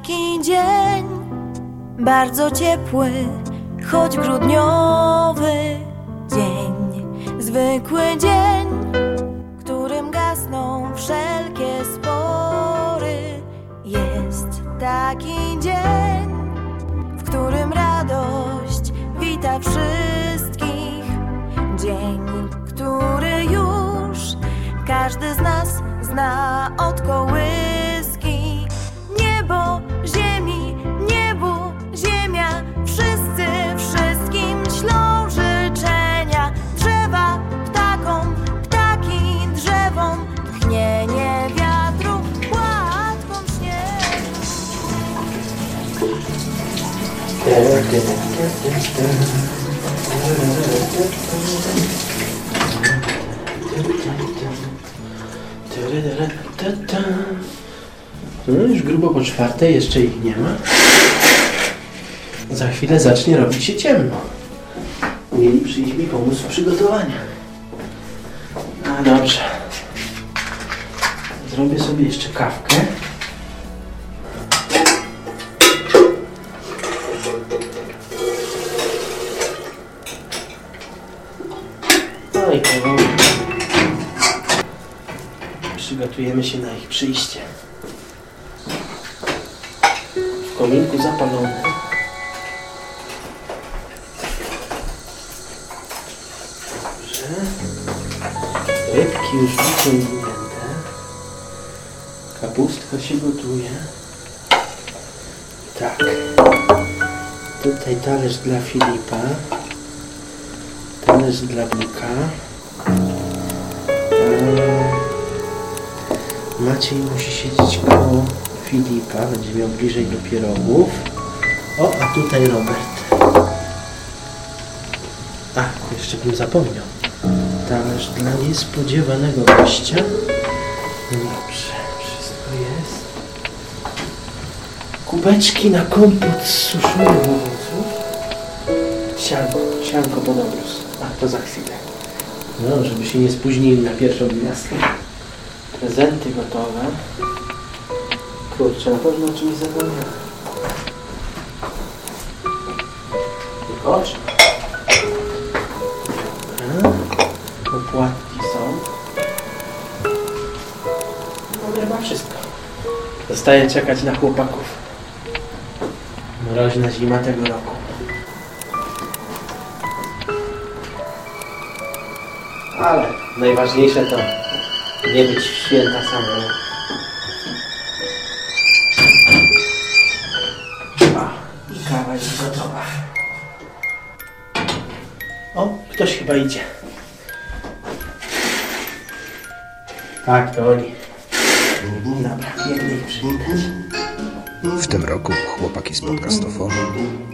taki dzień, bardzo ciepły, choć grudniowy dzień. Zwykły dzień, którym gasną wszelkie spory. Jest taki dzień, w którym radość wita wszystkich. Dzień, który już każdy z nas zna od kołyski. No już grubo po czwartej, jeszcze ich nie ma. Za chwilę zacznie robić się ciemno. Mieli przyjść mi pomóc w przygotowaniu. No dobrze. Zrobię sobie jeszcze kawkę. Przygotujemy się na ich przyjście. W kominku zapalone. Dobrze. Rybki już wyciągnięte. Kapustka się gotuje. Tak. Tutaj talerz dla Filipa. Talerz dla Buka. Maciej musi siedzieć koło Filipa, będzie miał bliżej do pierogów. O, a tutaj Robert. A, jeszcze bym zapomniał. Talerz dla niespodziewanego gościa. Dobrze, wszystko jest. Kubeczki na kompot z suszonych owoców. Sianko, sianko pod obrus. A, to za chwilę. No, żeby się nie spóźnili na pierwszą gwiazdkę. Prezenty gotowe. Kurczę, na pewno czymś. I kocz. Opłatki są. No chyba wszystko. Zostaje czekać na chłopaków. Mroźna zima tego roku. Ale najważniejsze to nie być święta samemu. I kawa jest gotowa. O, ktoś chyba idzie. Tak, to oni. Dobra, biegnę ich przywitać. W tym roku chłopaki z podcastofonu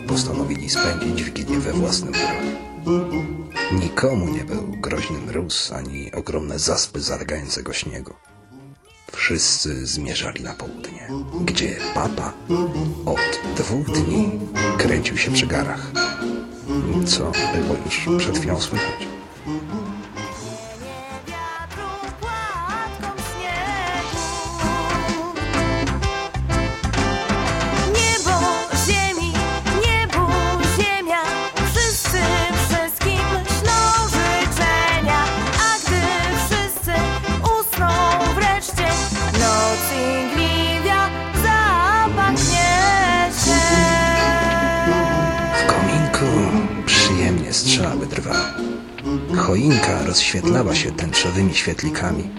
postanowili spędzić Wigilię we własnym gronie. Nikomu nie był mróz ani ogromne zaspy zalegającego śniegu. Wszyscy zmierzali na południe, gdzie papa od dwóch dni kręcił się przy garach, co było już przed chwilą słychać. Choinka rozświetlała się tęczowymi świetlikami.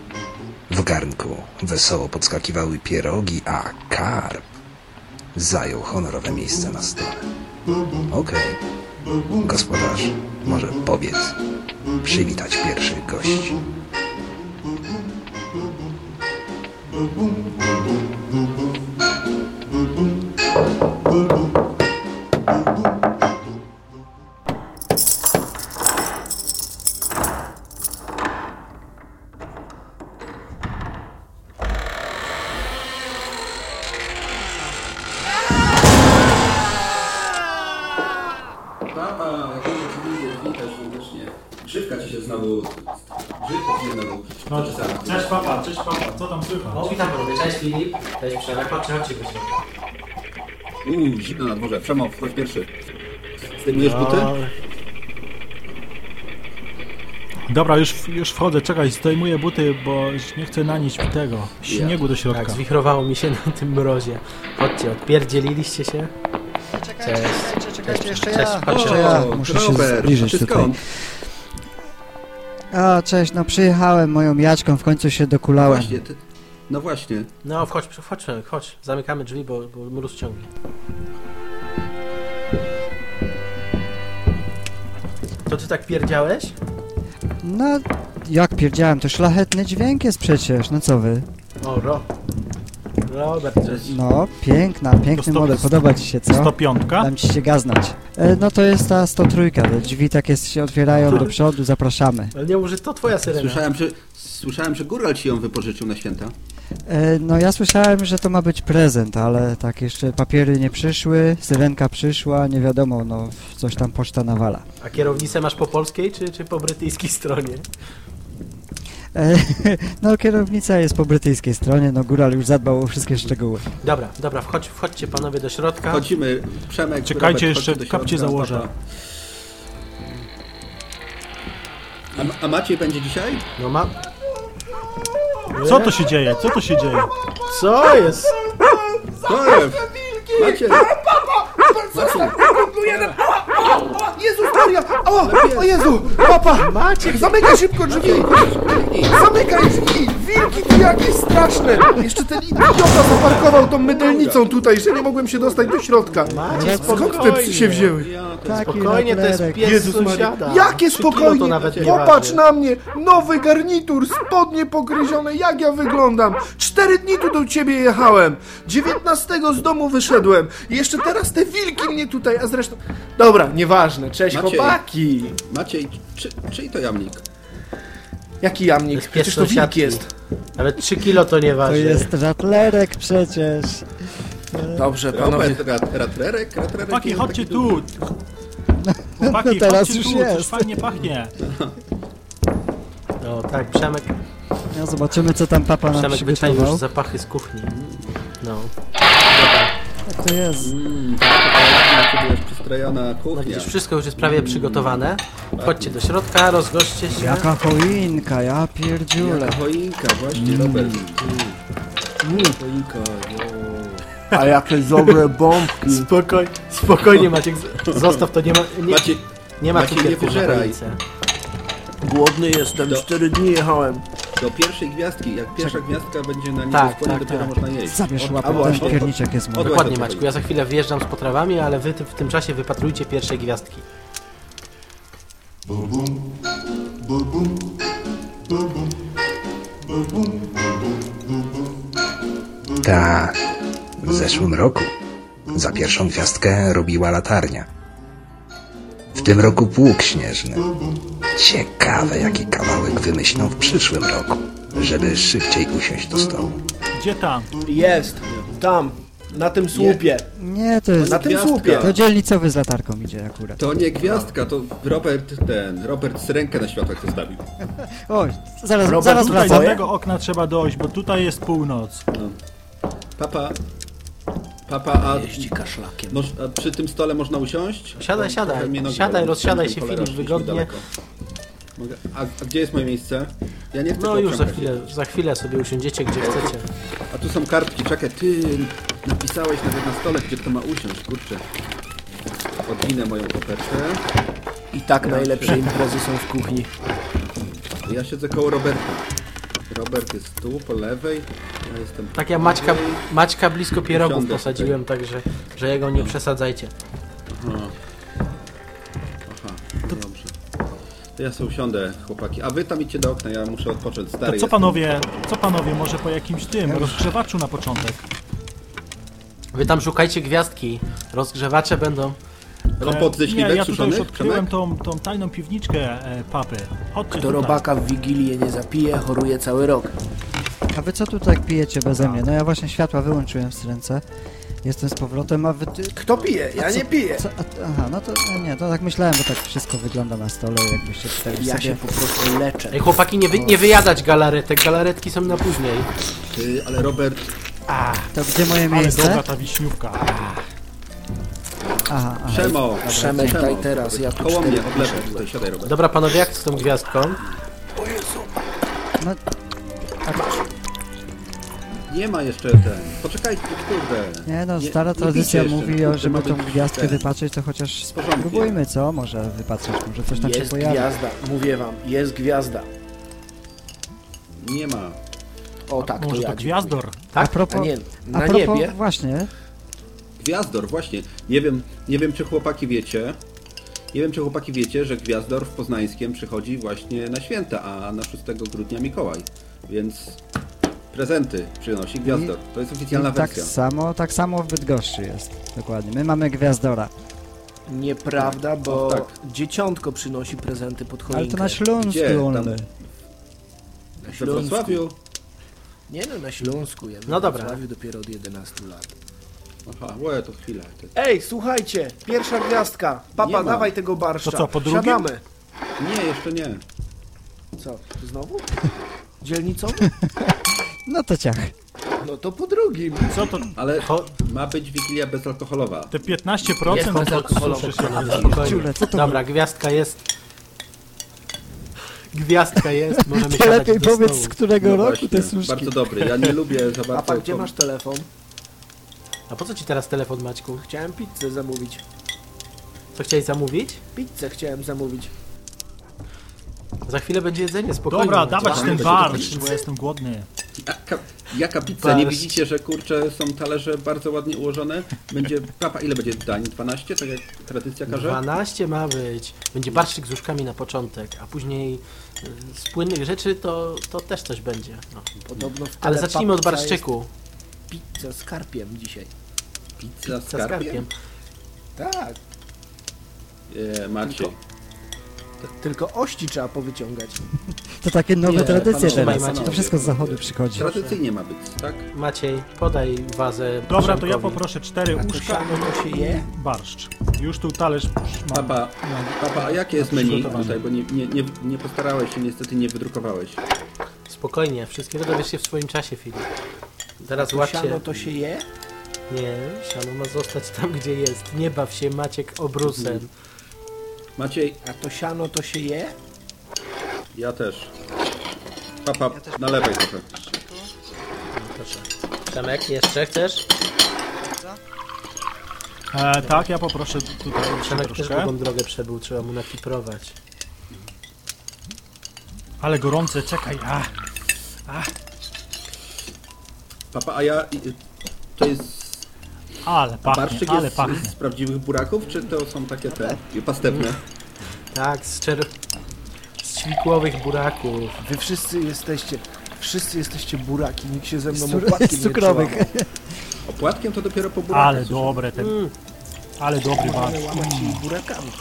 W garnku wesoło podskakiwały pierogi, a karp zajął honorowe miejsce na stole. Okej, gospodarz, może powiedz, przywitać pierwszych gości. Papa, chodźcie, chodźcie. Uuu, zimno na dworze. Przemo, wchodź pierwszy. Zdejmujesz buty? Dobra, już, już wchodzę, czekaj, zdejmuję buty, bo nie chcę nanieść tego śniegu do środka. Tak, zwichrowało mi się na tym mrozie. Chodźcie, odpierdzieliliście się. Czekajcie, czekajcie, czekajcie, jeszcze Cześć, ja. patrz, Jeszcze ja. O, Muszę się Robert, zbliżyć a ty tutaj. skąd? A, cześć, no przyjechałem moją jaczką, w końcu się dokulałem. Właśnie, ty... No właśnie. No wchodź, chodź, chodź. Zamykamy drzwi, bo, bo mróz ciągnie. To ty tak pierdziałeś? No, jak pierdziałem, to szlachetny dźwięk jest przecież, no co wy? O, ro. Robert, to jest... No, piękna, piękny To sto- model, podoba ci się, co? 105. Dam ci się gaznać. E, no to jest ta 103, te drzwi tak jest, się otwierają do przodu, zapraszamy. Ale nie mów, że to twoja syrena. Słyszałem, że, słyszałem, że Góral ci ją wypożyczył na święta. E, no ja słyszałem, że to ma być prezent, ale tak jeszcze papiery nie przyszły, syrenka przyszła, nie wiadomo, no coś tam poczta nawala. A kierownicę masz po polskiej, czy, czy po brytyjskiej stronie? E, no kierownica jest po brytyjskiej stronie, no góral już zadbał o wszystkie szczegóły. Dobra, dobra, wchodź, wchodźcie panowie do środka. Chodzimy, Przemek, Czekajcie, Robert, jeszcze do kapcie środka, założę. A, a Maciej będzie dzisiaj? No ma... Co to się dzieje? Co to się dzieje? Co jest? To jest! Maciej! Maciej! Jezus Maria! O, o Jezu! Papa! Maciek! Zamykaj szybko drzwi! Zamykaj drzwi! Wilki tu jakieś straszne! Jeszcze ten idiota zaparkował tą mydelnicą tutaj, że nie mogłem się dostać do środka. Maciek, Skąd te psy się wzięły? Taki Spokojnie, to jest pies Jezus Maria. sąsiada. Jakie Trzy kilo to spokojnie! nawet nie Popatrz waży. na mnie! Nowy garnitur, spodnie pogryzione, jak ja wyglądam! Cztery dni tu do ciebie jechałem! 19 z domu wyszedłem! I jeszcze teraz te wilki mnie tutaj, a zresztą... Dobra, nieważne, cześć Maciej. chłopaki! Maciej, czy, czyj to jamnik? Jaki To jamnik? jest pies Przecież to wilk jest. Nawet 3 kilo to nie To waży. jest raplerek przecież. Dobrze, panowie. Robert, rat, ratlerek? ratlerek Chłopaki, jest chodźcie taki tu! Chłopaki, No teraz chodźcie już tu, jest. fajnie pachnie. No tak, Przemek, No zobaczymy co tam papa nam Przemek wyczaił przygotował. już zapachy z kuchni. No. Jak to jest? Mmm, tak, to jest przystrojona No kuchnia. widzisz, wszystko już jest prawie przygotowane. Wchodźcie do środka, rozgoście się. Jaka choinka, ja pierdziule. Jaka choinka, właśnie, Robert. Mm. Choinka, jo. A jakie dobre bombki. Spokoj, spokojnie Maciek, z- zostaw to, nie ma, nie, nie ma Maciej, nie cukierków na wyżeraj. Głodny jestem, Do- cztery dni jechałem. Do pierwszej gwiazdki, jak pierwsza gwiazdka będzie na Tak, niebiesko, tak, dopiero tak. można jeść. Zabierz łapę, ten właśnie, pierniczek jest mój. Dokładnie Maćku, ja za chwilę wjeżdżam z potrawami, ale wy w tym czasie wypatrujcie pierwszej gwiazdki. Tak, w zeszłym roku za pierwszą gwiazdkę robiła latarnia. W tym roku pług śnieżny. Ciekawe, jaki kawałek wymyślą w przyszłym roku, żeby szybciej usiąść do stołu. Gdzie tam? Jest, tam, na tym słupie. Nie, to jest... Na tym Gwiazdka. słupie. To dzielnicowy z latarką idzie akurat. To nie gwiazdka, to Robert ten, Robert syrenkę na światłach zostawił. Oj, zaraz, Robert, zaraz Tutaj do wracam. tego okna trzeba dojść, bo tutaj jest północ. Papa, papa, a, Jeździ kaszlakiem. moż, a przy tym stole można usiąść? Siadaj, Bo siadaj. trochę mnie nogi Siadaj, bolą. rozsiadaj się, Cholera, Filip, szliśmy wygodnie. daleko. Mogę, a, a gdzie jest moje miejsce? Ja nie chcę No już za chwilę, za chwilę sobie usiądziecie gdzie chcecie. A tu są kartki, czekaj, ty napisałeś nawet na stole, gdzie to ma usiąść, kurczę. Odwinę moją kopertę. I tak najlepsze imprezy są w kuchni. Ja siedzę koło Roberta. Robert jest tu, po lewej, ja jestem Tak ja Maćka, Maćka blisko pierogów posadziłem, także że jego nie przesadzajcie. Aha. To ja sobie usiądę, chłopaki. A wy tam idźcie do okna, ja muszę odpocząć. Stary To co jestem. panowie, co panowie, może po jakimś tym rozgrzewaczu na początek? Wy tam szukajcie gwiazdki. Rozgrzewacze będą. Kompot ze Nie, śliwek ja tutaj już odkryłem Przemek? tą, tą tajną piwniczkę e, papy. Chodźcie Kto tutaj. robaka w Wigilię nie zapije, choruje cały rok. A wy co tu tak pijecie beze mnie? No ja właśnie światła wyłączyłem w ręce. Jestem z powrotem, a wy... Ty... Kto pije? Ja A co- nie piję. Co? A, aha, no to no nie, to tak myślałem, bo tak wszystko wygląda na stole, jakbyście tutaj Ja sobie... się po prostu leczę. Ej chłopaki, nie, wy, nie wyjadać galaretek, galaretki są na później. Ty, ale Robert, To gdzie moje Ale miejsce? dobra ta wiśniówka. Aha, aha. Przemo! Przemek, Przemo. daj teraz, ja tu Koło mnie, od lewej, wyszedłem. tutaj, siadaj Robert. Dobra, panowie, jak z tą gwiazdką? No, Nie ma jeszcze ten. Poczekajcie, kurde. nie no, Nie- stara nie tradycja bijcie jeszcze, mówi, o, kurde, żeby ma tą być gwiazdkę ten. wypatrzeć, to chociaż porządku. spróbujmy, co? Może wypatrzeć, może coś tam się Jest pojawi. gwiazda, mówię wam, jest gwiazda. Nie ma. O tak, to Może ja to gwiazdor. A Tak? A propos, nie, a na propos niebie. właśnie, Gwiazdor, właśnie. Nie wiem, nie wiem czy chłopaki wiecie. Nie wiem czy chłopaki wiecie, że Gwiazdor w Poznańskiem przychodzi właśnie na święta, a na 6 grudnia Mikołaj. Więc prezenty przynosi Gwiazdor. To jest oficjalna tak wersja. samo, tak samo w Bydgoszczy jest. Dokładnie. My mamy gwiazdora. Nieprawda, bo O, tak. dzieciątko przynosi prezenty pod choinkę. Ale to na Śląsku Gdzie? Tam-. Na We Śląsku. Wrocławiu? Nie no, na Śląsku. Ja No na dobra. Wrocławiu dopiero od 11 lat. Aha, łe, to chwila. To... Ej, słuchajcie, pierwsza gwiazdka. Papa, dawaj tego barszcza. To co, po drugim? Siadamy. Nie, jeszcze nie. Co, znowu? Dzielnicowy? No to ciach. No to po drugim. Co to? Ale Cho- ma być wigilia bezalkoholowa. Te 15% Jest to bezalkoholowy, słyszysz, panowie, jak- spokojnie. Ciule, co to Dobra, gwiazdka jest. Gwiazdka jest, możemy To siadać lepiej do powiedz, stołu. z którego No roku właśnie, te służki. Bardzo dobry. Ja nie lubię za bardzo... Papa, gdzie masz telefon? A po co ci teraz telefon, Maćku? Chciałem pizzę zamówić. Co chciałeś zamówić? Pizzę chciałem zamówić. Za chwilę będzie jedzenie, spokojnie. Dobra, dawać ten dobre. bo jestem głodny. Jaka, jaka pizza? Nie widzicie, że kurczę są talerze bardzo ładnie ułożone? Będzie... Papa, ile będzie dań? 12? Tak jak tradycja każe? 12 ma być. Będzie barszczyk z uszkami na początek, a później y, z płynnych rzeczy to, to też coś będzie. No. Podobno w Ale zacznijmy od barszczyku. Pizza z karpiem dzisiaj. Pizza z Co z karpiem. Tak. Nie, Maciej. Tylko ości trzeba powyciągać. To takie nowe Nie, tradycje panowie, teraz. panowie, To wszystko z zachodu przychodzi. Tradycyjnie ma być, tak? Maciej, podaj wazę Dobra, to ja Przemkowi. poproszę cztery A to uszka siano to się je? i barszcz. Już tu talerz mam. Papa, papa, a jakie jest menu tutaj? Bo nie, nie, nie, nie postarałeś się, niestety nie wydrukowałeś. Spokojnie, wszystkiego dowiesz się w swoim czasie, Filip. Teraz To łapcie. siano to się je? Nie, siano ma zostać tam, gdzie jest. Nie baw się, Maciek, obrusem. Maciej, A to siano to się je? ja też. Papa, nalewaj trochę. Proszę. Przemek, jeszcze chcesz? E, tak, ja poproszę tutaj jeszcze Przemek też troszkę. długą drogę przebył, trzeba mu nakiprować. Ale gorące, czekaj. A, Papa, a ja... i- To jest... ale pachnie, Barszczyk ale jest pachnie. z prawdziwych buraków, czy to są takie te pastewne? Tak, z czer... z ćwikłowych buraków. Wy wszyscy jesteście, wszyscy jesteście buraki, nikt się ze mną Z opłatkiem z nie cukrowych. przełamał. Opłatkiem to dopiero po burakach. Ale słyszę. dobre ten, Mm, ale dobry barszcz. Ale łamać się burakami.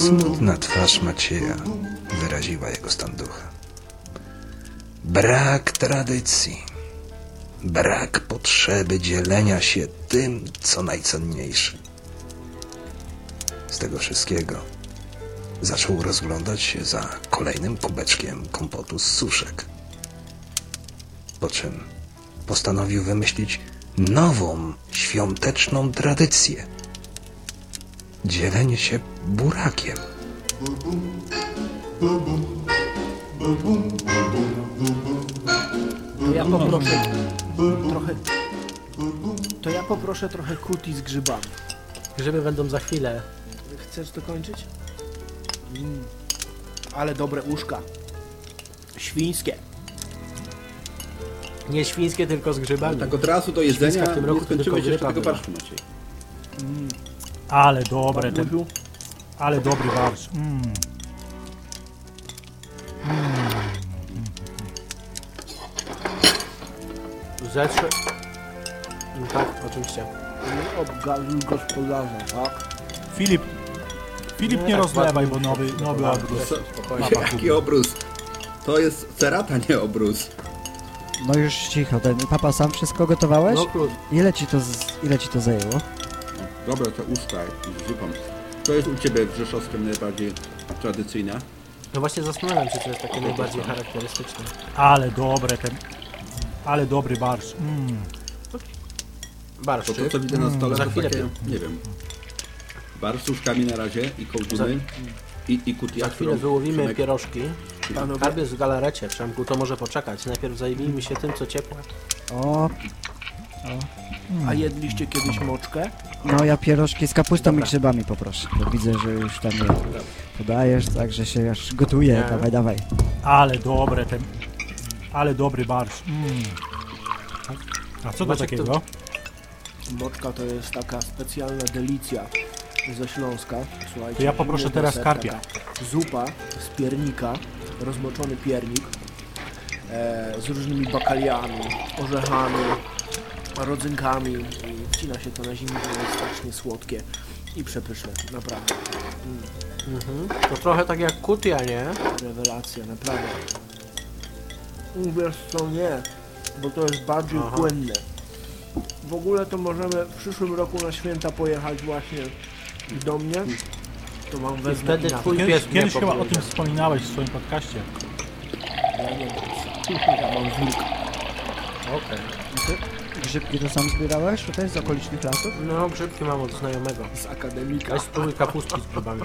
Smutna twarz Macieja wyraziła jego stan ducha. Brak tradycji, brak potrzeby dzielenia się tym, co najcenniejsze. Z tego wszystkiego zaczął rozglądać się za kolejnym kubeczkiem kompotu z suszek. Po czym postanowił wymyślić nową, świąteczną tradycję. Dzielenie się burakiem. To ja poproszę trochę... To ja poproszę trochę kuti z grzybami. grzyby będą za chwilę. Chcesz dokończyć? Mm. Ale dobre uszka. Świńskie. Nie świńskie, tylko z grzybami. Tak od razu do Świńska jedzenia w tym roku nie to tylko skończyłeś jeszcze grypa tego była. barszczu, Maciej. Ale dobre ten, Buziu? ale dobry barszcz. Mm. Zetrze... Mm, Tak, oczywiście. Nie obgazuj gospodarza, tak? Filip, Filip Nie, nie tak rozlewaj, bo nowy, nowy Tak, odgłos. Spokojnie. Jaki obrus? To jest cerata, nie obrus. No już cicho, ten papa sam wszystko gotowałeś? No. Ile ci to, z... ile ci to zajęło? Dobra, to uszka z zupą. To jest u Ciebie w Rzeszowskim najbardziej tradycyjne. No właśnie zastanawiam się, co jest takie najbardziej charakterystyczne. Ale dobre ten... Ale dobry barsz. Mm. To, Barszczyk. to co widzę na stole, Za to chwilę takie, nie wiem, bar z suszkami na razie i kołduny i, i kutia, Za chwilę którą wyłowimy Przemek- pierożki. Panowie, Karp jest w galarecie, Przemku, to może poczekać. Najpierw zajmijmy się tym, co ciepłe. O, a jedliście kiedyś moczkę? No ja pierożki z kapustą i grzybami poproszę. Bo widzę, że już tam je podajesz, także się aż gotuje. Nie. Dawaj, dawaj. Ale dobre ten... Ale dobry barsz. Mm. A co to Maciek, to- takiego? Moczka to jest taka specjalna delicja ze Śląska. Słuchajcie, To ja poproszę teraz deser, karpia. Zupa z piernika, rozmoczony piernik e, z różnymi bakaliami, orzechami, rodzynkami i wcina się to na zimę, jest strasznie słodkie i przepyszne, naprawdę. Mhm. To trochę tak jak kutia, nie? Rewelacja, naprawdę. Wiesz co, nie, bo to jest bardziej Aha. płynne. W ogóle to możemy w przyszłym roku na święta pojechać właśnie do mnie. To mam I wezmę wtedy inaczej. twój pies Kiedyś, mnie kiedyś chyba o tym wspominałeś w swoim podcaście. Ja nie wiem. Ja mam wilka. Okej. Grzybki to sam zbierałeś tutaj z okolicznych lasów? No, grzybki mam od znajomego. Z akademika. Weź spróbuj kapustki z grzybami.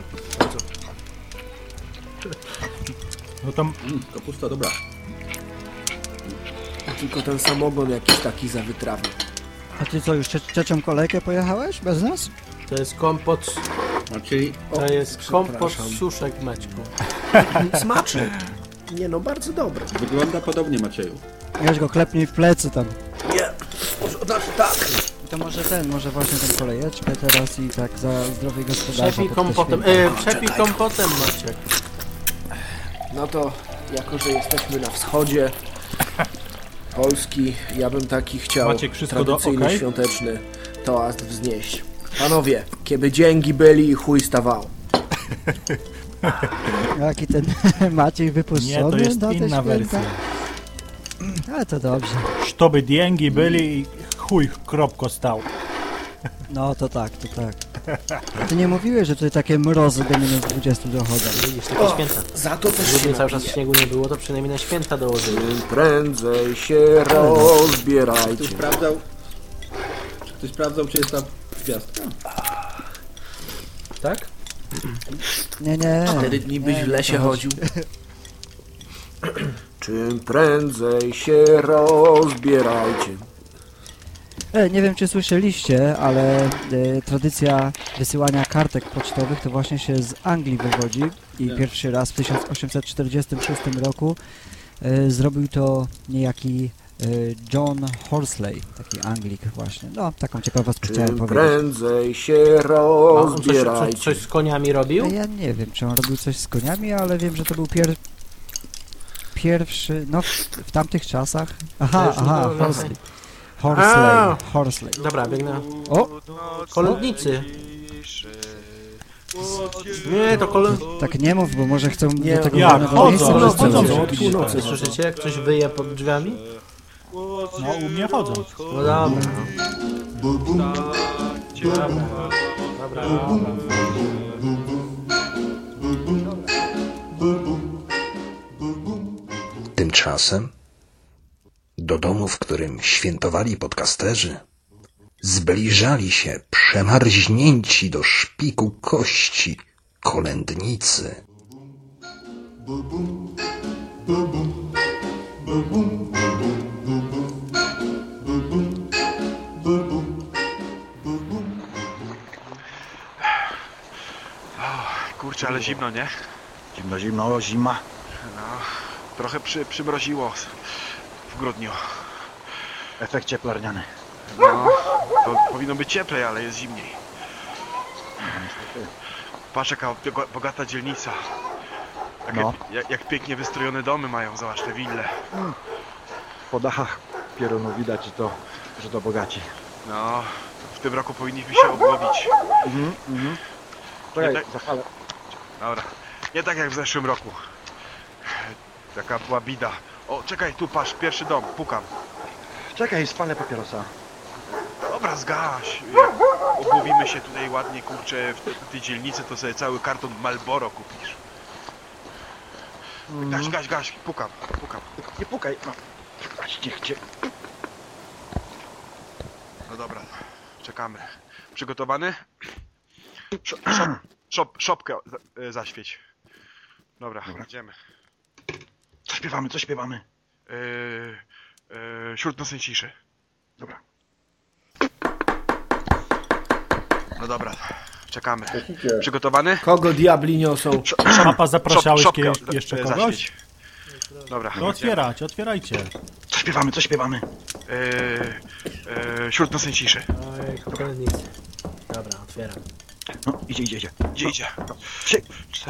No to Mm, kapusta dobra. Tylko ten samogon jakiś taki za wytrawny. A ty co, już trze- trzecią kolejkę pojechałeś bez nas? To jest kompot, Znaczy, to jest kompot suszek Maćku. Smaczny. Nie no, bardzo dobry. wygląda podobnie Macieju. Weź go klepnij w plecy tam. Znaczy tak. To może ten, może właśnie tą kolejeczkę teraz i tak za zdrowie gospodarza. Przepij kompotem, e, przepij kompotem Maciek. No to, jako że jesteśmy na wschodzie Polski, ja bym taki chciał Maciek, wszystko do- tradycyjny, okej? świąteczny toast wznieść. Panowie, kiedy dzięki byli i chuj stawał. Jaki ten Maciej nie, wypuszczony to jest na te inna święta? wersja. Ale to dobrze. Żeby diengi byli i chuj kropko stał. No to tak, to tak. Ty nie mówiłeś, że tutaj takie mrozy do minus 20 dochodzą. Widzisz, takie święta. Za to też Gdyby cały czas śniegu nie było, to przynajmniej na święta dołożyli. Czym prędzej się rozbierajcie. Ktoś sprawdzał, czy ktoś sprawdzał, czy jest ta gwiazdka? Tak? Nie, nie. Cztery dni byś w lesie chodził. Czym prędzej się rozbierajcie. E, nie wiem, czy słyszeliście, ale e, tradycja wysyłania kartek pocztowych to właśnie się z Anglii wywodzi i Tak. pierwszy raz w 1846 roku e, zrobił to niejaki e, John Horsley, taki Anglik właśnie. No, taką ciekawostkę chciałem Czym powiedzieć. prędzej się A on coś, coś, rozbierajcie. coś z koniami robił? E, Ja nie wiem, czy on robił coś z koniami, ale wiem, że to był pier... pierwszy, no w, w tamtych czasach. Aha, Też aha, Horsley. Horsley, Horsley. Dobra, biegnę. O, Kolędnicy. Nie, to kolę... tak nie mów, bo może chcą Nie, do tego jak? wolnego Chodzą, miejsca chodzą, wrzucać. chodzą. Od północy chodzą. Słyszycie, jak ktoś wyje pod drzwiami? No, u mnie chodzą. No. Dobra, dobra, dobra. Tymczasem do domu, w którym świętowali podcasterzy, zbliżali się przemarźnięci do szpiku kości kolędnicy. Kurczę, ale zimno, nie? Zimno, zimno, zima. No, trochę przy, przymroziło w grudniu. Efekt cieplarniany. No, to powinno być cieplej, ale jest zimniej. Patrz jaka boga- bogata dzielnica. Jakie, No. jak, jak pięknie wystrojone domy mają, zobacz te wille. Po dachach pierunu widać, że to, że to bogaci. No, w tym roku powinniśmy się obłowić. Mhm, mhm. Czekaj, Nie tak- zapalę. Dobra, nie tak jak w zeszłym roku. Taka była bida. O, czekaj, tu patrz, pierwszy dom, pukam. Czekaj, spalę papierosa. Dobra, zgaś. Obłowimy się tutaj ładnie, kurczę, w te- tej dzielnicy, to sobie cały karton Malboro kupisz. Gaś, gaś, gaś, pukam, pukam. Nie pukaj, no. Gaś, niech cię. No dobra, czekamy. Przygotowany? Szop, szop, szop, szopkę za- y, zaświeć. Dobra, idziemy. Co śpiewamy, co śpiewamy? Yy, yy, wśród nocnej ciszy. Dobra. No dobra, czekamy. Przygotowany? Kogo diabli niosą? Papa, zapraszałeś szopkę kiedyś za- jeszcze kogoś? Dobra, To idziemy. otwierać, otwierajcie. Co śpiewamy, co śpiewamy? Yy, yy, wśród nocnej ciszy. Oj, kurde, nic. Dobra, otwieram. No, idzie, idzie, idzie. Idzie, idzie. Trzy,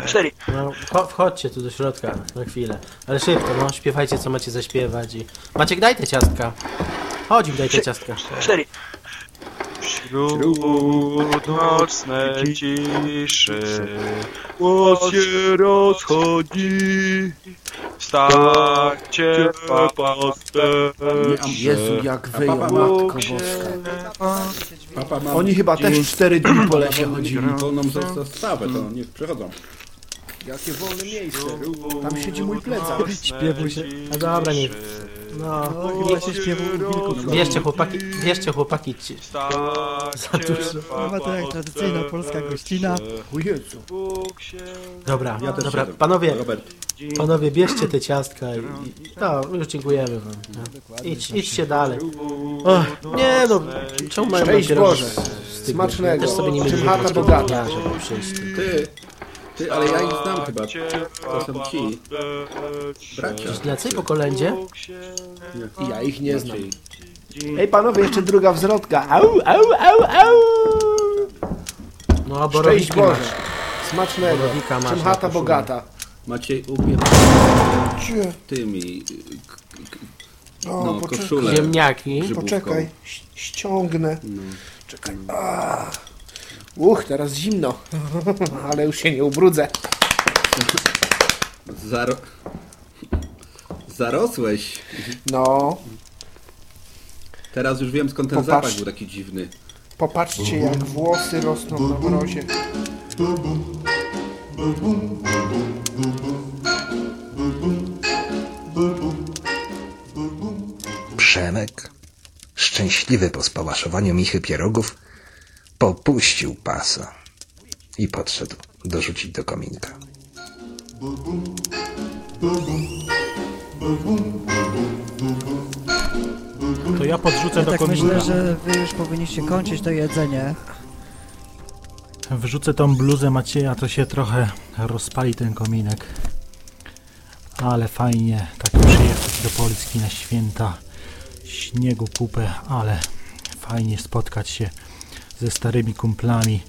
cztery. No, wcho- wchodźcie tu do środka na chwilę. Ale szybko, no, śpiewajcie co macie zaśpiewać i... Maciek, daj te ciastka. Chodź im daj te ciastka. Cztery. Wśród nocnej ciszy głos się rozchodzi Stać cię pasterze Jezu, jak wyjął, A matko ma- boska. Papa ma Oni chyba też cztery dni po lesie chodzili. wolną zastawę, to niech przechodzą. Jakie wolne miejsce. Tam siedzi mój plecak. Śpiewu się. No dobra, nie. No, No, chyba się śpiewu wilków. bierzcie chłopaki, bierzcie chłopaki ci. Za dużo. Chyba to jak tradycyjna polska gościna. Dobra, Ja też dobra, panowie, Robert, panowie, bierzcie te ciastka i... i no, już dziękujemy wam. No. Idź, idźcie dalej. Och, nie no, czemu mają Szczęść Boże. z tych- Smacznego. Też sobie nie Czym chata bogata. dnia, żeby przyjść. ty, ty, ale ja ich znam chyba. To są ci. Bracia. Jacy po kolędzie? Ja ich nie znam. Ej panowie, jeszcze druga wzrotka. Au, au, au, au. No, Szczęść borowiki Boże. masz. Smacznego. Borowika masz Czym na chata bogata. Macie ubie tymi k- k- O, no, poczekaj. Ziemniaki. Grzybówką. Poczekaj, ś- ściągnę. No. Czekaj. A. Uch, teraz zimno. Ale już się nie ubrudzę. Zaro... Zarosłeś. No, Teraz już wiem skąd ten Popatrz. zapach był taki dziwny. popatrzcie jak włosy rosną na mrozie. Przemek, szczęśliwy po spałaszowaniu Michy Pierogów, popuścił pasa i podszedł dorzucić do kominka. To ja podrzucę Ja do tak kominka. myślę, że wy już powinniście kończyć to jedzenie. Wrzucę tą bluzę Macieja, to się trochę rozpali ten kominek. Ale fajnie tak przyjechać do Polski na święta. Śniegu kupę, ale fajnie spotkać się ze starymi kumplami.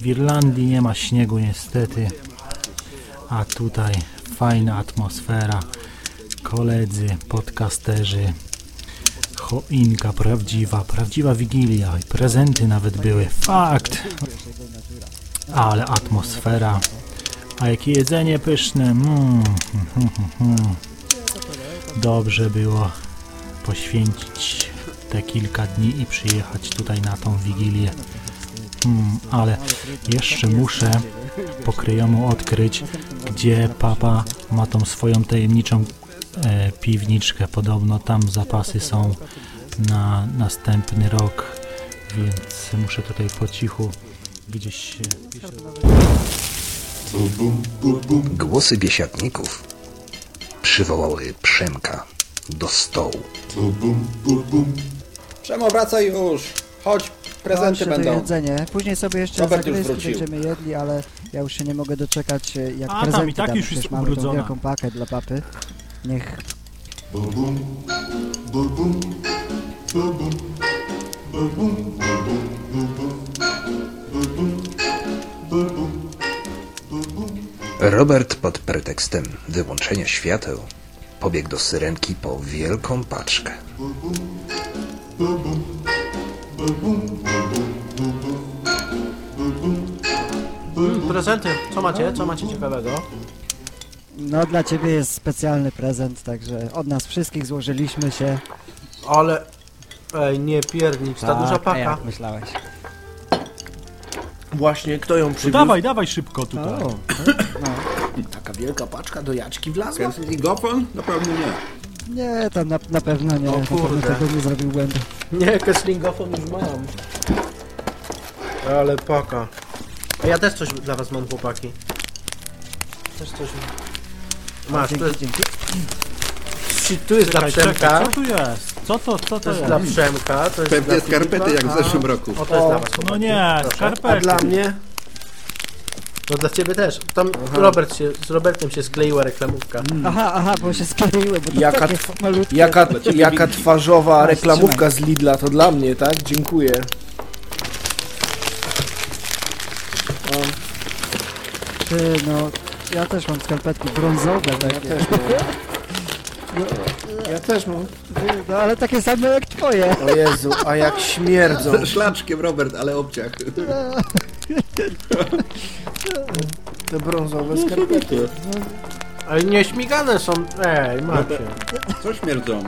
W Irlandii nie ma śniegu niestety, a tutaj fajna atmosfera. Koledzy, podcasterzy, choinka prawdziwa, prawdziwa wigilia i prezenty nawet były. Fakt! Ale atmosfera. A jakie jedzenie pyszne. Mm. Dobrze było poświęcić te kilka dni i przyjechać tutaj na tą wigilię. Mm, ale jeszcze muszę pokryjomu odkryć, gdzie papa ma tą swoją tajemniczą e, piwniczkę. Podobno tam zapasy są na następny rok, więc muszę tutaj po cichu gdzieś się... Głosy biesiadników przywołały Przemka do stołu. Przemo, wracaj już! Chodź, prezenty to będą. jedzenie. Później sobie jeszcze Robert już zagryzki wrócił. będziemy jedli, ale ja już się nie mogę doczekać e, jak A, tam prezenty i tak damy. już Przecież jest mamy tą ubrudzona. wielką pakę dla papy. Niech Robert pod pretekstem wyłączenia świateł pobiegł do syrenki po wielką paczkę. Mm, prezenty, co macie? Co macie ciekawego? No dla ciebie jest specjalny prezent, także od nas wszystkich złożyliśmy się. Ale... Ej, nie piernicz, ta Tak, duża a paka. jak myślałeś? Właśnie, kto ją przywiózł? dawaj, dawaj szybko tutaj. O, no. Taka Wielka paczka do jaczki wlazła? Ligofon? Na pewno nie. Nie, tam na, na pewno nie. O Na pewno kurde. tego nie zrobił błędu. Nie, kesslingofon już mam. Ale paka. A ja też coś dla was mam, chłopaki. Też coś mam. Masz, to jest, Dzięki. tu jest dla Czekaj, czekaj, Przemka. co tu jest? Co to, co To to jest jest? dla Przemka. To jest Pewnie dla skarpety Filipa, jak w zeszłym roku. O, to jest dla was, No chłopaki. nie, Proszę. skarpety. A dla mnie? No dla ciebie też. Tam Robert się, z Robertem się skleiła reklamówka. Aha, aha, bo się skleiły, bo to Jaka takie malutkie. Jaka, jaka twarzowa Masz, reklamówka z Lidla, to dla mnie, tak? Dziękuję. Ty, no, ja też mam skarpetki brązowe takie. Też mam. Ja też mam. No, ale takie same jak twoje. O Jezu, a jak śmierdzą. Szlaczkiem, Robert, ale obciach. Te brązowe skarpety. Ale nie śmigane są. Ej, macie. Co śmierdzą?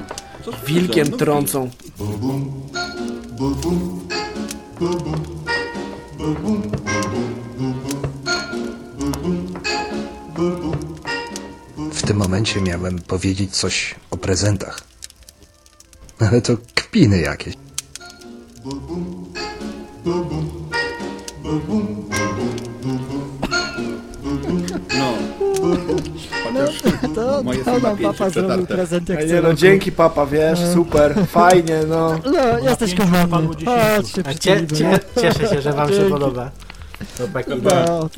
Co śmierdzą? Wilkiem No, trącą. W tym momencie miałem powiedzieć coś prezentach. Ale to kpiny jakieś. No. Chociaż To, moje to są na nam pięcie papa zrobił przetarte. prezent jak co nie no, roku. dzięki papa, wiesz, super, fajnie, no. No, jesteś kochany. wypadło dziesięciu. Chodź się A cie, przytulimy. cie, cieszę się, że wam się Dzięki. podoba. Chłopaki, No,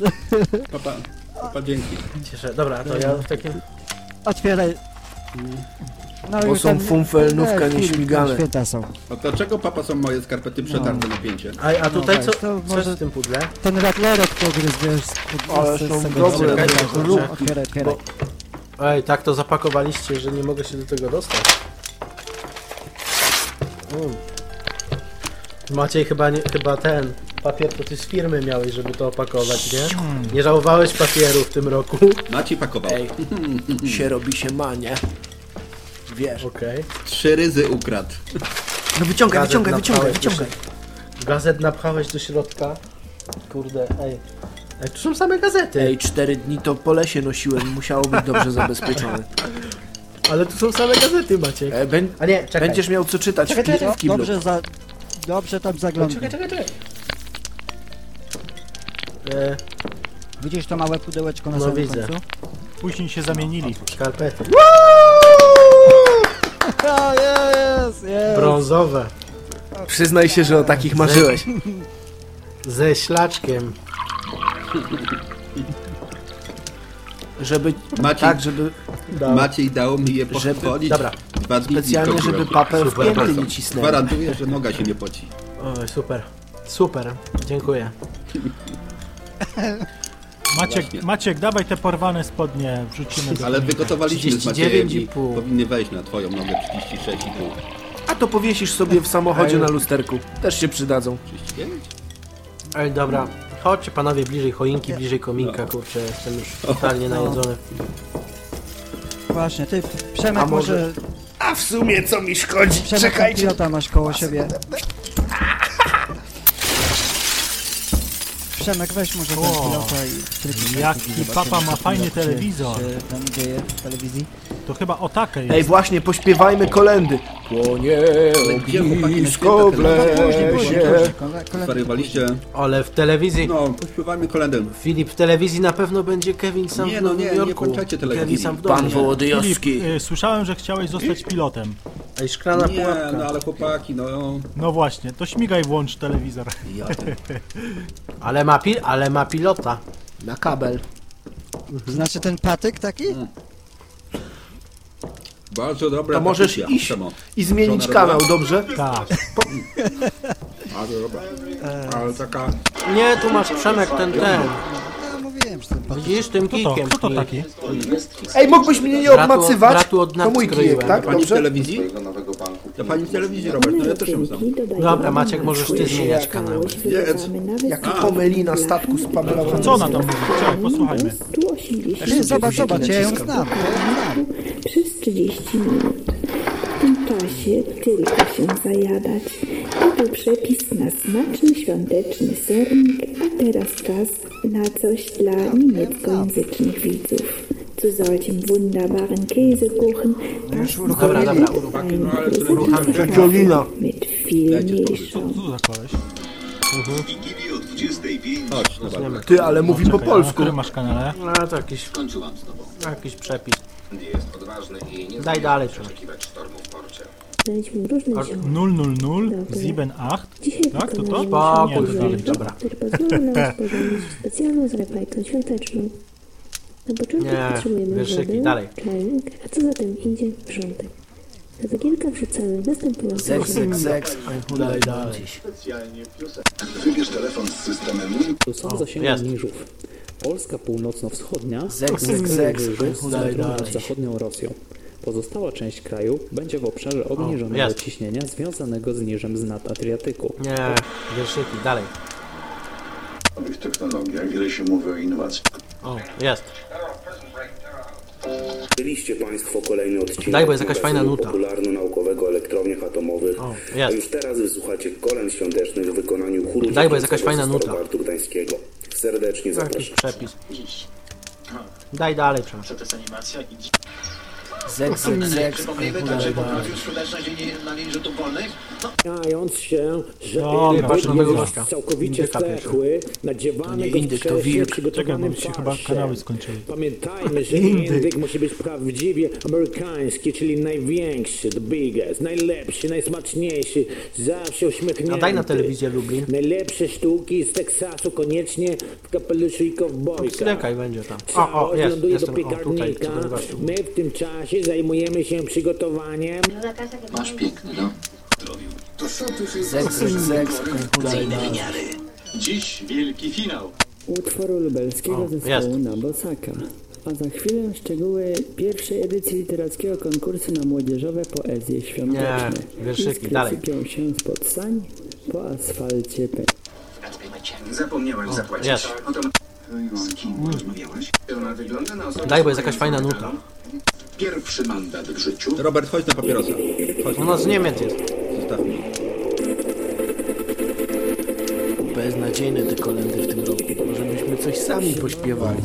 Papa, papa, dzięki. cieszę. Dobra, to ja w takim... otwieraj. No Bo już są ten- funfelnówka nie, nieśmigane. Święta są. A dlaczego papa są moje skarpety przetarte na pięcie? A, a tutaj No co, to co może- jest w tym pudle? Ten ratlerek pogryz, wiesz, spod Ale z- są z dobre, Otwieraj, otwieraj. Ej, tak to zapakowaliście, że nie mogę się do tego dostać. Mm. Maciej chyba, nie, chyba ten papier to ty z firmy miałeś, żeby to opakować, nie? Nie żałowałeś papieru w tym roku. Maci pakował. Ej, się robi się manie. Wiesz. Okej. Trzy ryzy ukradł. No wyciągaj, Gazet wyciągaj, wyciągaj, napchałeś do wyciągaj. środ- Gazet napchałeś do środka. Kurde, ej. Ej, tu są same gazety. Ej, cztery dni to po lesie nosiłem, musiało być dobrze zabezpieczone. Ale tu są same gazety, Maciek. E, bę- A nie, czekaj. będziesz miał co czytać w, Czekaj, ki- czekaj. w kiblu. Dobrze, za, dobrze tam zaglądaj. Czekaj, czekaj, czekaj. E, Widzisz to małe pudełeczko na No samym widzę. końcu? Później się zamienili. skarpety. Jest, jest. Brązowe. Przyznaj się, że o takich marzyłeś. Ze ślaczkiem. Żeby, Maciej, tak, żeby Maciej dał mi je pochwalić. Dobra. Dwa dni specjalnie, żeby papę w Super, pięty bardzo. nie cisnęli. Gwarantuję, że noga się nie poci. Oj, super. Super. Dziękuję. Maciek, Właśnie. Maciek, dawaj te porwane spodnie, wrzucimy do Ale konika. wygotowaliśmy z Maciejem i 39,5. powinny wejść na twoją nogę 36,5. A to powiesisz sobie w samochodzie na lusterku. Też się przydadzą. 39? Ej, dobra. Chodźcie panowie bliżej choinki, bliżej kominka, kurczę, jestem już totalnie najedzony. Właśnie, ty, Przemek A może- może... A w sumie co mi szkodzi? Przemek Czekajcie. pilota masz koło siebie. Przemek, weź może ten O, pilota i tryki jaki papa ma fajny telewizor. się tam dzieje w telewizji. To chyba o takie Ej, jest. właśnie, pośpiewajmy kolendy. Płonie gdzie chłopaki ognisko w na święta Później, później, lesie. Zwariowaliście? Ale w telewizji... No, pośpiewajmy kolędę. Filip, w telewizji na pewno będzie Kevin sam Nie, w no Nowym nie, nie Jorku. kończajcie telewizji. Kevin sam w domu. Pan Filip, Wołodyjowski. y, słyszałem, że chciałeś zostać pilotem. Ej, szklana Nie, pułapka. no ale chłopaki, no... No właśnie, to śmigaj włącz telewizor. Ja Ale, ma pi- ale ma pilota. Na kabel. Znaczy ten patyk taki? Bardzo dobra To możesz iść Czemu? i zmienić Żona kanał, dobrze? Tak. Bardzo dobra. Ale taka... Nie, tu masz Przemek, ten, ten. Mówiłem, że ten. Widzisz, tym Kto to, kijkiem. kto to taki? Ej, mógłbyś mnie nie Bratu- obmacywać? bratu od To mój nadskroiłem. kijek, tak? Pani w Dobrze? telewizji? To pani w telewizji, Robert, no ja też ją znam. Dobra, Maciek, możesz ty zmieniać kanały. Jedz. Jak pomyli na statku z Pamela Co ona tam mówi? Czekaj, posłuchajmy. Ty, zobacz, zobacz, ja ją znam. ja ją znam. przez 30 minut. W tym czasie tylko się zajadać. To był przepis na smaczny świąteczny sernik, a teraz czas na coś dla niemieckojęzycznych widzów. zu solchem wunderbaren Käsekuchen passen Dobra, dobra. Jolina. mit viel koleś? Chodź, balkon. Ty, ale mówi po polsku. Na którym masz kanale? No to jakiś... Jakiś przepis. Daj dalej, Przemek. Znaleźliśmy różne ziarna. 000 Sieben 8 Dzisiaj Tak, to to? wykonaliśmy dalej, żart, dobra. nam sporządzić specjalną świąteczną. Na początek Nie, potrzebujemy wierszyki, wodę, dalej. czajnik, a co za tym idzie wrzątek. Na zagielkę wrzucamy następujące ziarna. Daj dalej. Są O, zasięgi jest. niżów. Polska północno-wschodnia Zek, zek, z zek, z dalej, dalej. zachodnią Rosją. Pozostała część kraju będzie w obszarze obniżonego jest. ciśnienia związanego z niżem z nad Adriatyku. Nie, wierszyki, dalej. nowych technologiach, wiele się mówi o innowacji. O, jest. Byliście Państwo kolejny odcinek Daj, bo jest jakaś fajna nuta. popularno-naukowego o elektrowniach atomowych. O, A jest. już teraz wysłuchacie kolęd świątecznych w wykonaniu chóru Daj, bo jest jakaś fajna nuta. Starogardu Gdańskiego. Serdecznie Jakiś zapraszam. przepis. Daj dalej. Co to jest animacja i Zek, zek, zek. Przypomnijmy także skuteczność na się, że gościa. całkowicie zdechły, nadziewany go to przygotowanym Czekaj, bo się chyba kanały skończyły. Pamiętajmy, że Indyk. musi być prawdziwie amerykański, czyli największy, the biggest, najlepszy, najsmaczniejszy, zawsze uśmiechnięty. A daj na telewizję Lublin. Najlepsze sztuki z Teksasu koniecznie w kapeluszu i kowbojkach. Będzie tam. O, o, jest, ląduje do jestem, o, tutaj, piekarnika. My w tym czasie zajmujemy się przygotowaniem Masz piękny dom. To co tu się Zek, zek, zek. Dalej, wymiary. Dziś wielki finał. Utworu lubelskiego O, zespołu jest. na Bosaka. A za chwilę szczegóły pierwszej edycji literackiego konkursu na młodzieżowe poezje świąteczne. Nie, wierszyki, dalej. sypią się spod sań, po asfalcie pe... Zapomniałeś zapłacić. Jest. Oto... Z kim rozmawiałeś? Ona wygląda na osobę... Daj, bo jest jakaś fajna nuta. Pierwszy mandat w życiu. Robert, chodź na papierosa. Chodź. Ona z Niemiec jest. Zostawmy. Beznadziejne te kolendy w tym roku. Może byśmy coś sami pośpiewali.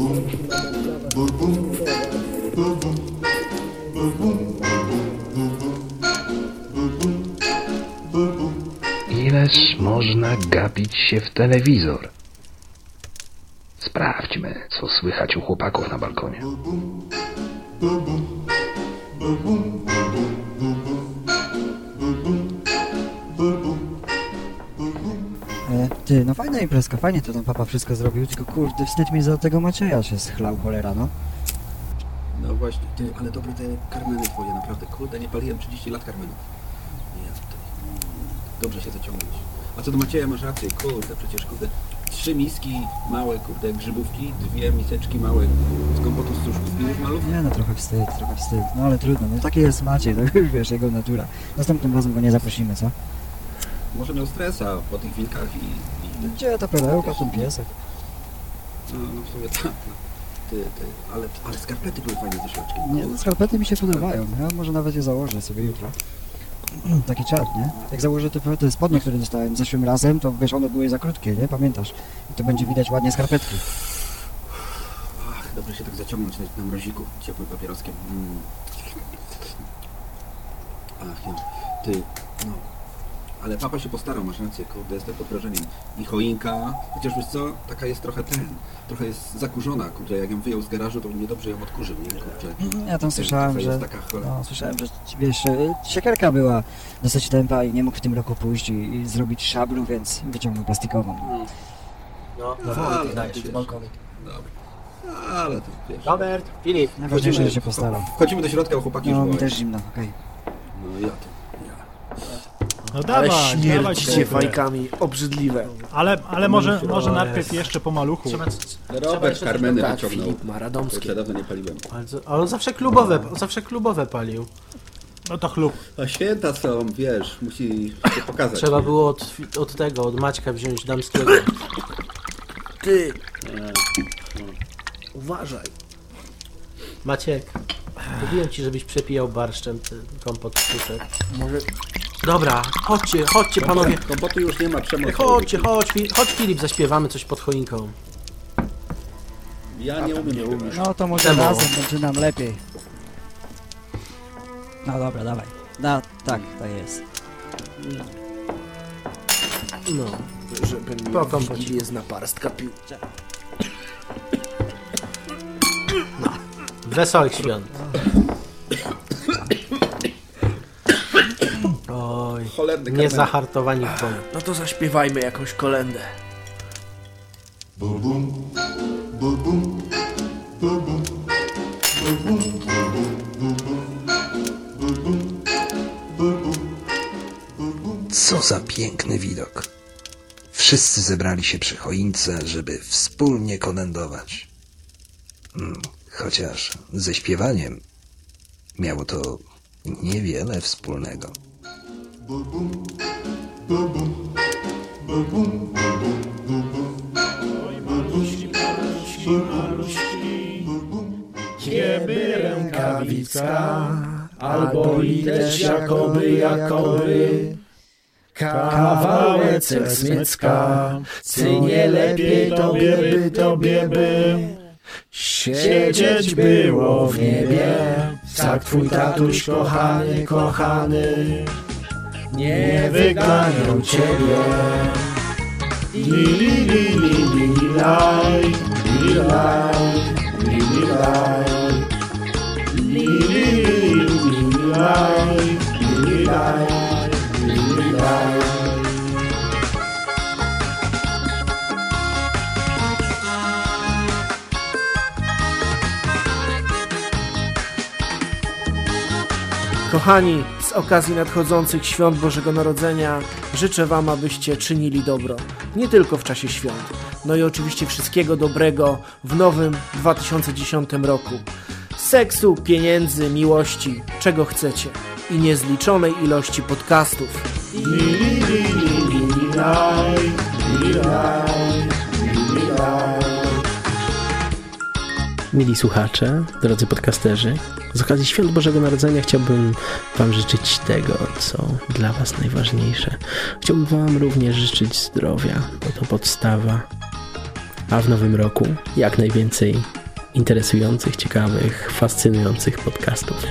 Ileż można gapić się w telewizor? Sprawdźmy, co słychać u chłopaków na balkonie. E, ty, no fajna imprezka, fajnie to ten papa wszystko zrobił, tylko kurde, wstyd mi za tego Macieja się schlał cholera, no. No właśnie, ty, ale dobre te karmeny twoje, naprawdę. Kurde, nie paliłem 30 lat karmenów. Nie, tutaj. Dobrze się zaciągnąć. A co do Macieja, masz rację, kurde, przecież kurde. Trzy miski małe, kurde, grzybówki, dwie miseczki małe z kompotu z i już malów. Nie no, trochę wstyd, trochę wstyd, no ale trudno, no taki jest Maciej, to już wiesz, jego natura. Następnym razem go nie zaprosimy, co? Może miał stresa po tych wilkach i... i... Gdzie ta perełka, ten piesek? No, no w sumie tak. No. Ty, ty, ale, ale skarpety były fajne ze szlaczkiem. Nie, no, skarpety mi się podobają, ja może nawet je założę sobie jutro. Taki czar, nie? Jak założę te, te spodnie, które dostałem zeszłym razem, to wiesz, one były za krótkie, nie? Pamiętasz? I to będzie widać ładnie skarpetki. Ach, dobrze się tak zaciągnąć na, na mroziku ciepłym papieroskiem. Mm. Ach, ja. Ty, no. Ale papa się postarał, masz rację, kurde, jestem pod wrażeniem. I choinka, chociaż wiesz co, taka jest trochę ten, trochę jest zakurzona, kurde, jak ją wyjął z garażu, to niedobrze ją odkurzył, nie, kurczę. Ja tam słyszałem, że... jest taka cholera. No, słyszałem, że wiesz, e, siekierka była dosyć tępa i nie mógł w tym roku pójść i, i zrobić szabru, więc wyciągnął plastikową. No, No, no, ale wiesz, balkonik. Dobra. Ale to wiesz. Robert, Filip. Najważniejsze, że się postarał. Wchodzimy do środka, chłopaki No, już mi też zimno, okej. No ja to. No Ale dawaj, dawaj śmierdzicie fajkami, obrzydliwe. Ale, ale może, może najpierw jeszcze po maluchu. Robert Karmeny Tak, wyciągnął. Filip ma radomskie. To ja dawno nie paliłem. Ale, ale on zawsze klubowe, on zawsze klubowe palił. No to chlub. A święta są, wiesz, musi się pokazać. Trzeba nie? było od, od tego, od Maćka wziąć damskiego. Ty, no. uważaj. Maciek, mówiłem ci, żebyś przepijał barszczem ten kompot sztuczek. Może Dobra, chodźcie, chodźcie panowie. Kompotu już nie ma, przemoc. Chodźcie, chodź, Fi- chodź Filip, zaśpiewamy coś pod choinką. Ja nie umiem śpiewać. No to może Czemu? razem będzie nam lepiej. No dobra, dawaj. No, tak, tak jest. No, żeby mi Po kompocie. Wigilię z naparstka pił. Wesołych świąt. Oj, Cholerny nie zahartowani w domu. No to zaśpiewajmy jakąś kolendę. Co za piękny widok. Wszyscy zebrali się przy choince, żeby wspólnie kolędować. Mm, Chociaż ze śpiewaniem miało to niewiele wspólnego. Kieby rękawiczka, albo i też jakoby, jakoby. Kawałeczek smycka, czy nie lepiej tobie by, tobie by. Siedzieć było w niebie, tak twój tatuś kochany, kochany. Nie wyganią ciebie. Li, li, li, li, li, laj, li, laj, li, li, laj. Li, li, li, li, laj, Kochani, z okazji nadchodzących świąt Bożego Narodzenia życzę Wam, abyście czynili dobro. Nie tylko w czasie świąt, no i oczywiście wszystkiego dobrego w nowym 2010 roku. Seksu, pieniędzy, miłości, czego chcecie. I niezliczonej ilości podcastów. Li, li, li, Mili słuchacze, drodzy podcasterzy, z okazji Świąt Bożego Narodzenia chciałbym Wam życzyć tego, co dla Was najważniejsze. Chciałbym Wam również życzyć zdrowia, bo to podstawa. A w nowym roku jak najwięcej interesujących, ciekawych, fascynujących podcastów.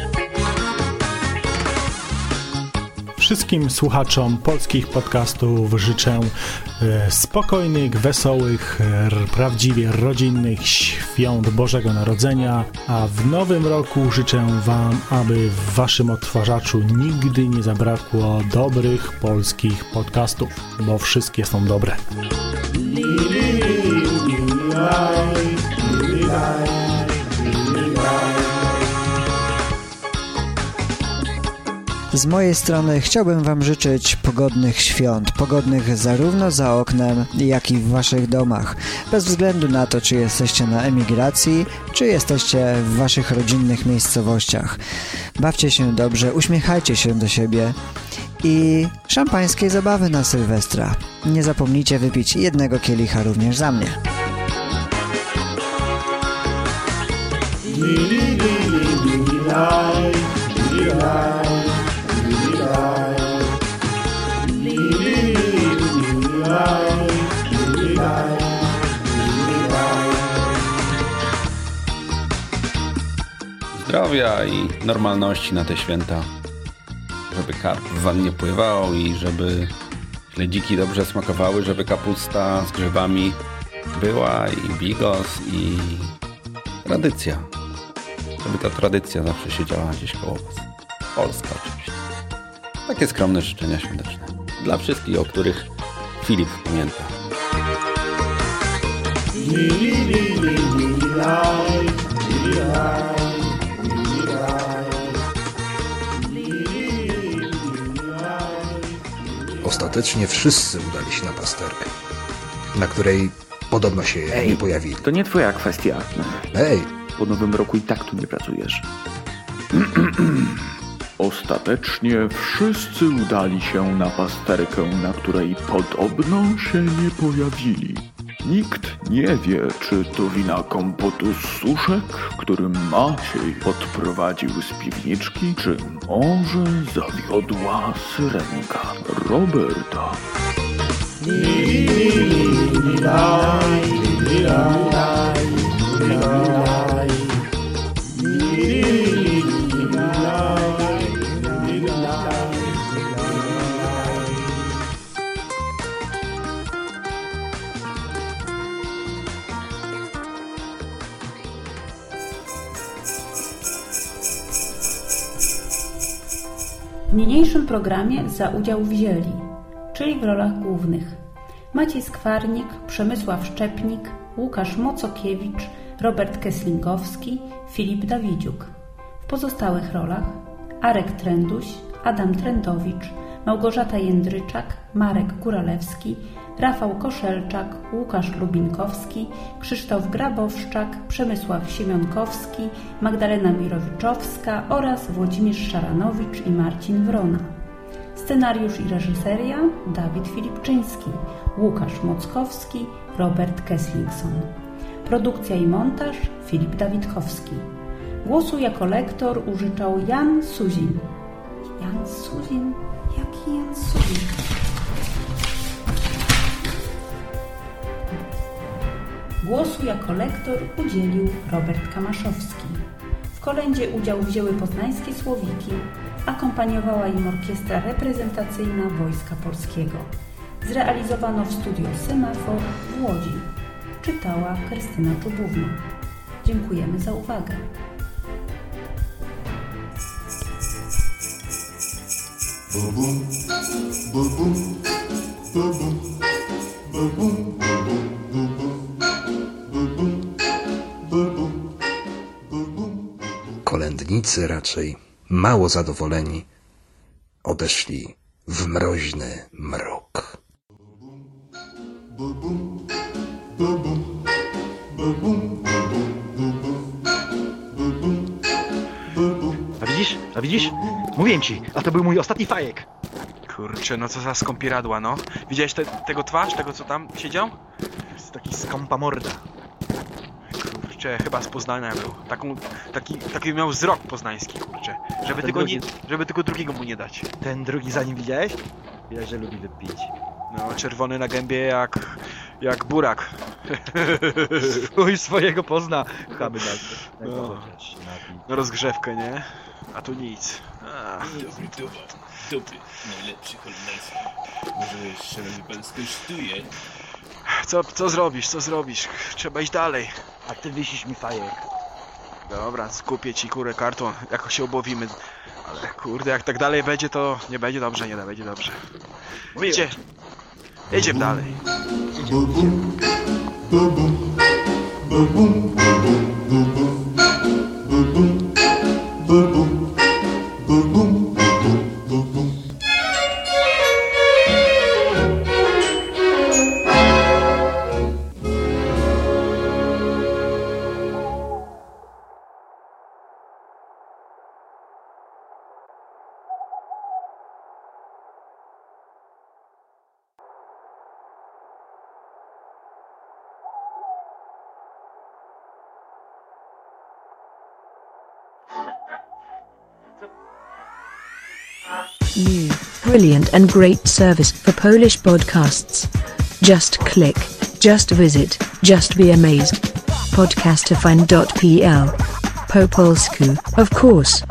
Wszystkim słuchaczom polskich podcastów życzę e, spokojnych, wesołych, prawdziwie rodzinnych świąt Bożego Narodzenia, a w nowym roku życzę Wam, aby w Waszym odtwarzaczu nigdy nie zabrakło dobrych polskich podcastów, bo wszystkie są dobre. Z mojej strony chciałbym Wam życzyć pogodnych świąt, pogodnych zarówno za oknem, jak i w Waszych domach, bez względu na to, czy jesteście na emigracji, czy jesteście w Waszych rodzinnych miejscowościach. Bawcie się dobrze, uśmiechajcie się do siebie i szampańskiej zabawy na Sylwestra. Nie zapomnijcie wypić jednego kielicha również za mnie. Li, li, li, Zdrowia i normalności na te święta. Żeby karp w wannie pływał i żeby śledziki dobrze smakowały, żeby kapusta z grzybami była i bigos i tradycja. Żeby ta tradycja zawsze siedziała gdzieś koło was. Polska oczywiście. Takie skromne życzenia świąteczne. Dla wszystkich, o których Filip pamięta. Li, li, li, Ostatecznie wszyscy udali się na pasterkę, na której podobno się nie pojawili. To nie twoja kwestia. Ej! Po nowym roku i tak tu nie pracujesz. Ostatecznie wszyscy udali się na pasterkę, na której podobno się nie pojawili. Nikt nie wie, czy to wina kompotu z suszek, który Maciej podprowadził z piwniczki, czy może zawiodła syrenka Roberta. Niniejszym programie za udział wzięli, czyli w rolach głównych Maciej Skwarnik, Przemysław Szczepnik, Łukasz Mocokiewicz, Robert Keslingowski, Filip Dawidziuk. W pozostałych rolach Arek Trenduś, Adam Trendowicz, Małgorzata Jędryczak, Marek Góralewski, Rafał Koszelczak, Łukasz Lubinkowski, Krzysztof Grabowszczak, Przemysław Siemionkowski, Magdalena Mirowiczowska oraz Włodzimierz Szaranowicz i Marcin Wrona. Scenariusz i reżyseria Dawid Filipczyński, Łukasz Mockowski, Robert Kesslingson. Produkcja i montaż Filip Dawidkowski. Głosu jako lektor użyczał Jan Suzin. Jan Suzin? Głosu jako lektor udzielił Robert Kamaszowski. W kolędzie udział wzięły poznańskie słowiki, akompaniowała im orkiestra reprezentacyjna Wojska Polskiego. Zrealizowano w studio Semafor w Łodzi. Czytała Krystyna Czubówna. Dziękujemy za uwagę. Kolędnicy raczej mało zadowoleni odeszli w mroźny mrok. A widzisz? A widzisz? Mówiłem ci, a to był mój ostatni fajek. Kurczę, no co za skąpiradła, no. Widziałeś te, tego twarz, tego co tam siedział? Jest taki skąpa morda. Kurczę, chyba z Poznania był. Taką, taki, taki miał wzrok poznański, kurczę. Żeby Ten tylko, nie, drugi- żeby tylko drugiego mu nie dać. Ten drugi za nim widziałeś? Widać, że lubi wypić. No, czerwony na gębie jak, jak burak. Chuj swojego pozna. Chamy na to. No. No rozgrzewkę, nie? A tu nic. A, Dobry towar, dobry, najlepszy holenderski. Może szanowny pan skosztuje? Co, co zrobisz, co zrobisz? Trzeba iść dalej. A ty wisisz mi fajek. Dobra, skupię ci kurę karton, jako się obłowimy. Ale kurde, jak tak dalej będzie, to nie będzie dobrze, nie będzie dobrze. Idzie. Idziemy dalej. Brilliant and great service for Polish podcasts. Just click, just visit, just be amazed. Podcastofine.pl. Po polsku, of course.